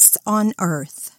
Christ on Earth.